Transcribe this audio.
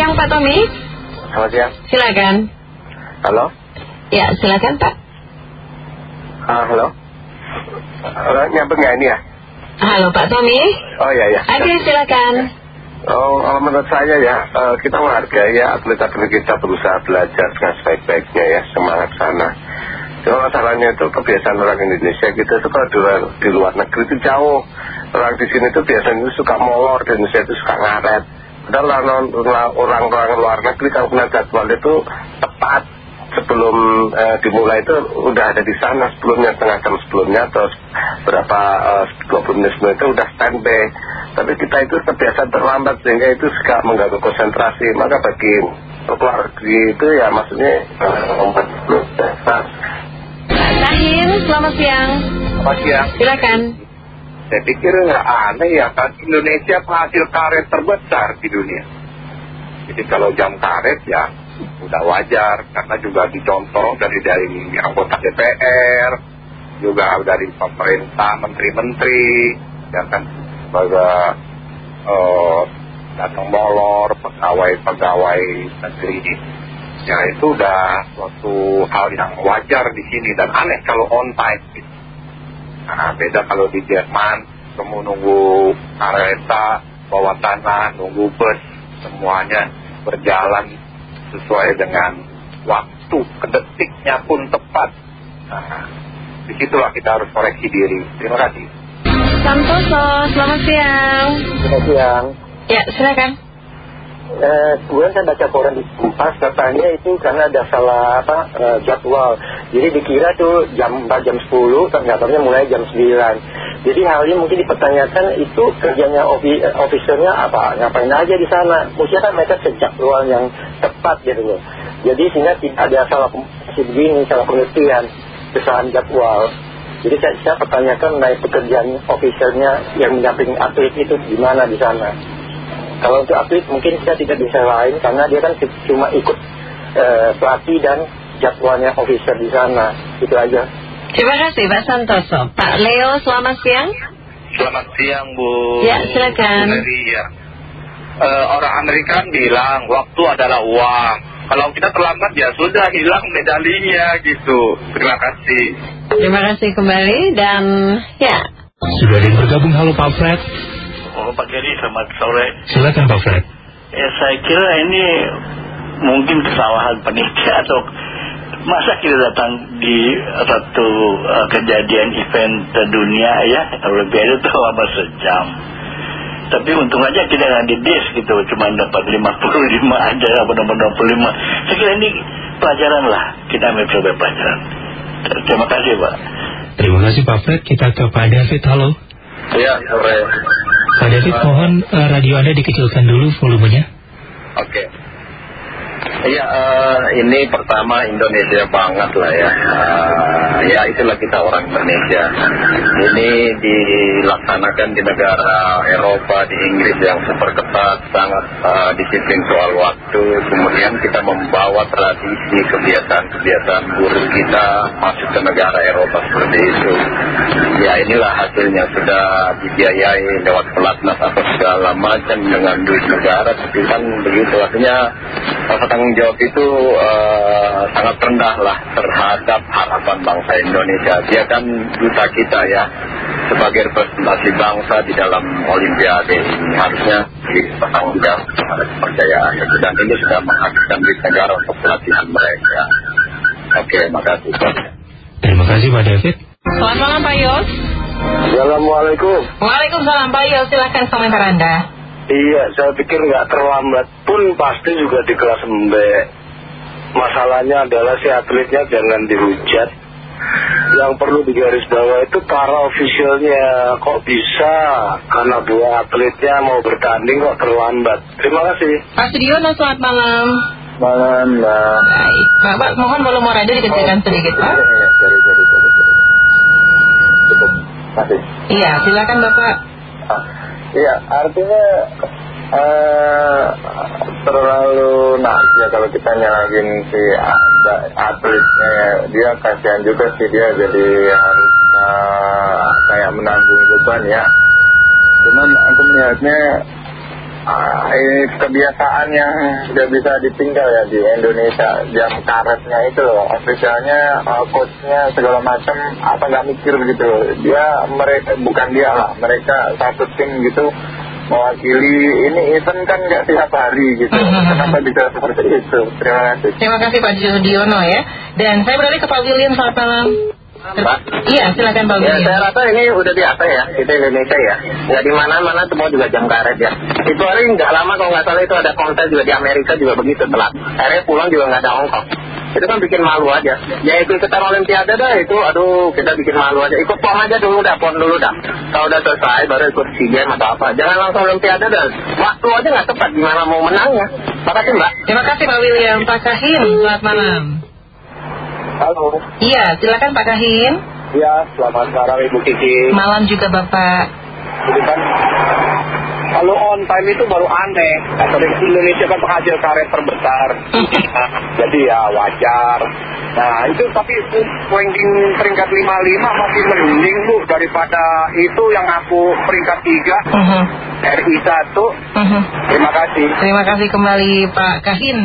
siang Pak Tommy. Selamat siang. Silakan. Halo? Ya, silakan Pak. Ah, halo? Halo, nyampe nggak ini ya? Halo Pak Tommy. Oh iya, iya. Oke, silakan. Oh, kalau menurut saya ya, eh, kita menghargai ya atlet-atlet kita berusaha belajar dengan sebaik-baiknya ya, semangat sana. Cuma masalahnya itu kebiasaan orang Indonesia kita itu kalau di luar, di luar negeri itu jauh. Orang di sini itu biasanya itu suka molor, di Indonesia itu suka ngaret. Padahal orang-orang luar negeri kalau punya jadwal itu tepat sebelum eh, dimulai itu udah ada di sana sebelumnya setengah jam sebelumnya atau berapa eh, 20 menit sebelum itu udah standby tapi kita itu terbiasa terlambat sehingga itu suka mengganggu konsentrasi maka bagi keluarga itu ya maksudnya membuat Pak Sahin, selamat siang. Selamat siang. Silakan. Saya pikir aneh ya kan Indonesia penghasil karet terbesar di dunia. Jadi kalau jam karet ya udah wajar karena juga dicontoh dari dari anggota DPR, juga dari pemerintah, menteri-menteri, ya kan sebagai uh, datang molor, pegawai-pegawai negeri ya itu udah suatu hal yang wajar di sini dan aneh kalau on time. Nah, beda kalau di Jerman, kamu nunggu kereta, bawa tanah, nunggu bus, semuanya berjalan sesuai dengan waktu, kedetiknya pun tepat. Nah, di situlah kita harus koreksi diri. Terima kasih. Santoso, selamat siang. Selamat siang. Ya, silakan. Eh, kemudian saya baca koran di Kompas katanya itu karena ada salah apa eh, jadwal. Jadi dikira tuh jam 4 jam 10, ternyata mulai jam 9. Jadi hal ini mungkin dipertanyakan itu kerjanya ofi, apa, ngapain aja di sana. Mestinya kan mereka sejak ruang yang tepat gitu loh. Jadi sehingga tidak ada salah begini, salah pengertian, kesalahan jadwal. Jadi saya, saya pertanyakan naik pekerjaan officernya yang mendampingi atlet itu gimana di sana. Kalau untuk atlet mungkin saya tidak bisa lain karena dia kan cuma ikut eh, pelatih dan jadwalnya officer di sana. Itu aja. Terima kasih Pak Santoso. Pak Leo, selamat siang. Selamat siang Bu. Ya, silakan. Dari ya. Eh, orang Amerika bilang waktu adalah uang. Kalau kita terlambat ya sudah hilang medalinya gitu. Terima kasih. Terima kasih kembali dan ya. Sudah ada yang bergabung, halo Pak Fred. Oh Pak Geri, selamat sore. Silakan Pak Fred. Ya saya kira ini mungkin kesalahan panitia atau masa kita datang di satu uh, kejadian event dunia ya Olimpiade itu apa sejam. Tapi untung aja kita nggak di dis gitu, cuma dapat 55 aja, apa nomor 25. Saya kira ini pelajaran lah, kita ambil coba pelajaran. Terima kasih Pak. Terima kasih Pak Fred. Kita ke Pak David, halo. Ya, sore. Pak David, mohon uh, radio Anda dikecilkan dulu volumenya. Oke. Uh, ini pertama Indonesia banget lah ya. Uh, ya itulah kita orang Indonesia. Ini dilaksanakan di negara Eropa, di Inggris yang super ketat, sangat uh, disiplin soal waktu. Kemudian kita membawa tradisi, kebiasaan-kebiasaan buruk kita masuk ke negara Eropa seperti itu. Ya inilah hasilnya sudah dibiayai lewat pelatnas atau segala macam dengan duit negara. Tapi kan begitu artinya tanggung jawab itu uh, sangat rendah lah terhadap harapan bangsa Indonesia. Dia kan duta kita ya sebagai representasi bangsa di dalam Olimpiade ini harusnya bertanggung jawab terhadap kepercayaan dan ini sudah menghabiskan duit negara untuk pelatihan mereka. Oke, makasih. Terima kasih Pak David. Selamat malam Pak Yos. Assalamualaikum. Waalaikumsalam Pak Yos, silakan komentar Anda. Iya, saya pikir nggak terlambat pun pasti juga di kelas mbak. Masalahnya adalah si atletnya jangan dihujat. Yang perlu digarisbawahi itu para ofisialnya kok bisa karena dua atletnya mau bertanding kok terlambat. Terima kasih. Pak Sudiono, selamat malam. Malam, Mbak. Baik, Bapak mohon volume radio dikecilkan sedikit Pak. Iya, sorry, sorry, sorry, sorry. Cukup, masih. Iya, silakan Bapak. Ah, Iya, artinya eh, terlalu nah ya kalau kita nyalahin si atletnya dia kasihan juga sih dia jadi harus eh, kayak menanggung beban ya. Cuman aku melihatnya ah, ini kebiasaan yang tidak bisa ditinggal ya di Indonesia. Jam karetnya itu loh. Officialnya uh, coachnya segala macam apa nggak mikir gitu dia mereka bukan dia lah mereka satu tim gitu mewakili ini event kan nggak tiap hari gitu. Kenapa bisa seperti itu? Terima kasih. Terima kasih Pak Judiono ya. Dan saya beralih ke Pak William, selamat malam. Iya, silakan Pak Ya saya rasa ini udah biasa ya Kita Indonesia ya. Nggak di mana-mana semua juga jam karet ya. Itu hari nggak lama kalau nggak salah itu ada konser juga di Amerika juga begitu telat. Akhirnya pulang juga nggak ada ongkos Itu kan bikin malu aja. Ya itu ikutan Olimpiade dah itu Aduh kita bikin malu aja. Ikut PON aja dulu dah PON dulu dah. Kalau udah selesai baru ikut SEA Games atau apa. Jangan langsung Olimpiade dah. Waktu aja nggak tepat gimana mau menangnya. Makasih mbak. Terima kasih Pak William. Pak Kahin, selamat malam. Halo Iya, silakan Pak Kahin. Ya selamat malam Ibu Kiki Malam juga Bapak. Jadi kan kalau on time itu baru aneh. Indonesia kan penghasil karet terbesar. Nah, jadi ya wajar. Nah itu tapi ranking peringkat 55 masih mending bu daripada itu yang aku peringkat 3 Mhm, RI 1. mhm. Terima kasih. Terima kasih kembali Pak Kahin.